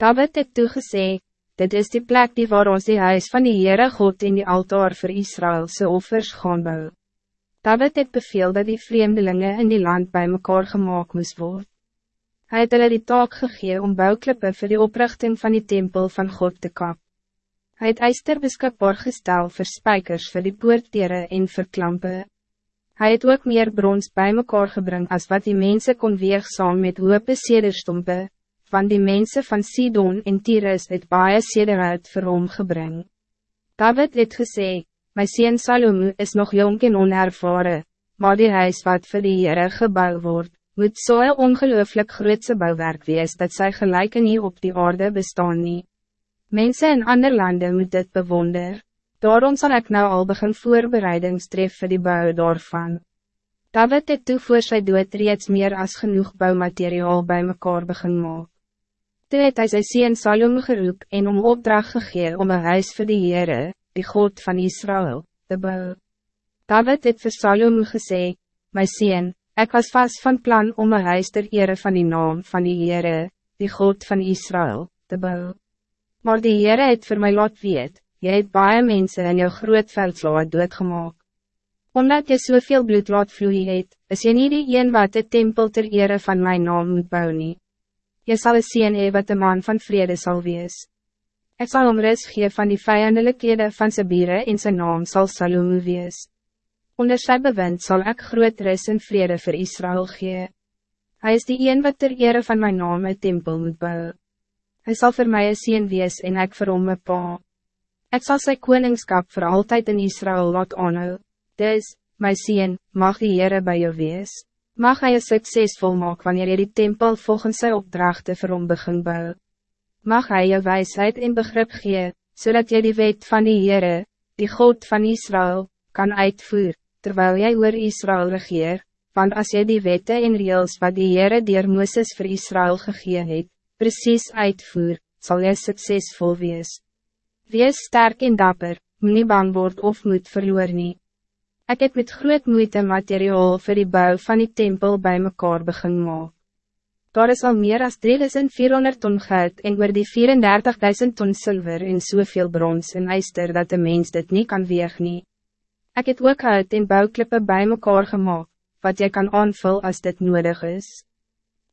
David het toegesê, dit is die plek die waar ons die huis van die Heere God in die altaar voor Israëlse offers gaan bou. David het beveel dat die vreemdelingen in die land bij mekaar gemaakt moest worden. Hij het hulle die taak gegee om bouwklippe voor die oprichting van die tempel van God te kap. Hij het eister beskikbaar gestel vir spijkers voor die poortere en vir klampe. Hy het ook meer brons bij mekaar gebring as wat die mensen kon weeg saam met hoope sederstompe, van die mensen van Sidon en Tyrus het baie sederhout vir hom gebring. David het gesê, My sien Salomo is nog jong en onervaren, maar die huis wat voor die Heere gebouw wordt, moet zo'n so ongelooflijk grootse bouwwerk wees dat zij gelijken niet op die aarde bestaan nie. Mensen in andere landen moet dit bewonder, daarom zal ik nou al begin voorbereidingstref vir die bouw daarvan. David het toe voor sy dood reeds meer als genoeg bouwmateriaal bij mekaar begin maak. Toe het hy sy sien Salomo geroep en om opdracht gegee om een huis voor die Heere, die God van Israël, te bou. David het vir Salomo gesê, My sien, ik was vast van plan om een huis ter ere van die naam van die Heere, die God van Israël, te bou. Maar die Heere het voor mij laat weet, jy het baie mense in jou groot veldslaat doodgemaak. Omdat je zoveel bloed laat vloeien het, is je niet die een wat de tempel ter ere van mijn naam moet bouwen. nie. Jy sal een sien hee wat de man van vrede zal wees. Ik zal om res gee van die vijandelijkheden van zijn bieren in zijn naam zal Salomo wees. Onder sy bewind zal ik groot res en vrede voor Israël gee. Hij is die een wat ter ere van mijn naam een tempel moet bouwen. Hij zal voor mij een sien wees en ik vir hom een pa. Ik zal zijn koningskap voor altijd in Israël laat aanhou. Dus, my sien, mag die Heere bij jou wees. Mag hij een succesvol maak wanneer je die tempel volgens zijn opdrachten vir hom begin bouwen mag hij je wijsheid in begrip gee, zodat je die wet van die Heere, die God van Israël, kan uitvoeren, terwijl jij oor Israël regeer, want als je die wette en reels wat die Heere dier Mooses voor Israël gegee het, precies uitvoer, zal jy succesvol wees. Wees sterk en dapper, moet nie bang word of moet verloor nie. Ek het met groot moeite materiaal voor die bouw van die tempel bij mekaar begin maak. Daar is al meer als 3400 ton goud en oor die 34.000 ton zilver en soveel brons en ijster dat de mens dit niet kan weeg nie. Ek het ook hout en bouwklippe bij mekaar gemaakt, wat jy kan aanvul als dit nodig is.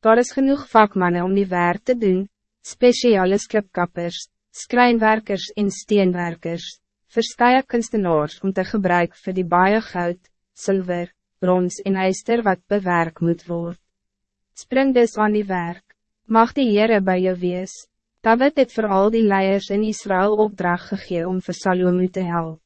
Daar is genoeg vakmannen om die werk te doen, speciale skripkappers, skrijnwerkers en steenwerkers, verskye kunstenaars om te gebruiken voor die baie goud, zilver, brons en ijster wat bewerk moet worden. Spring dus aan die werk. Mag die Heere bij je wees. David het voor al die leiers in Israël opdracht gegee om vir Salomo te helpen.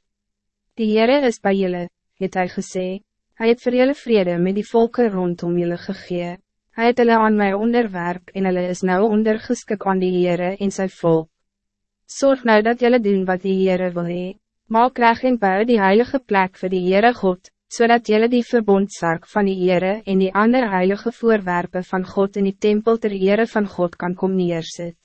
Die Heere is bij jullie, het hij gesê. Hij het vir julle vrede met die volken rondom jullie gegee. Hij het hulle aan mij onderwerp en hulle is nou ondergeskik aan die Heere en sy volk. Zorg nou dat jullie doen wat die Heere wil hee. Maak reg en bou die heilige plek voor die Heere God, zodat jullie die verbondsark van die Heere en die andere heilige voorwerpen van God in die tempel ter Heere van God kan kom neerzetten.